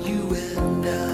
you and I.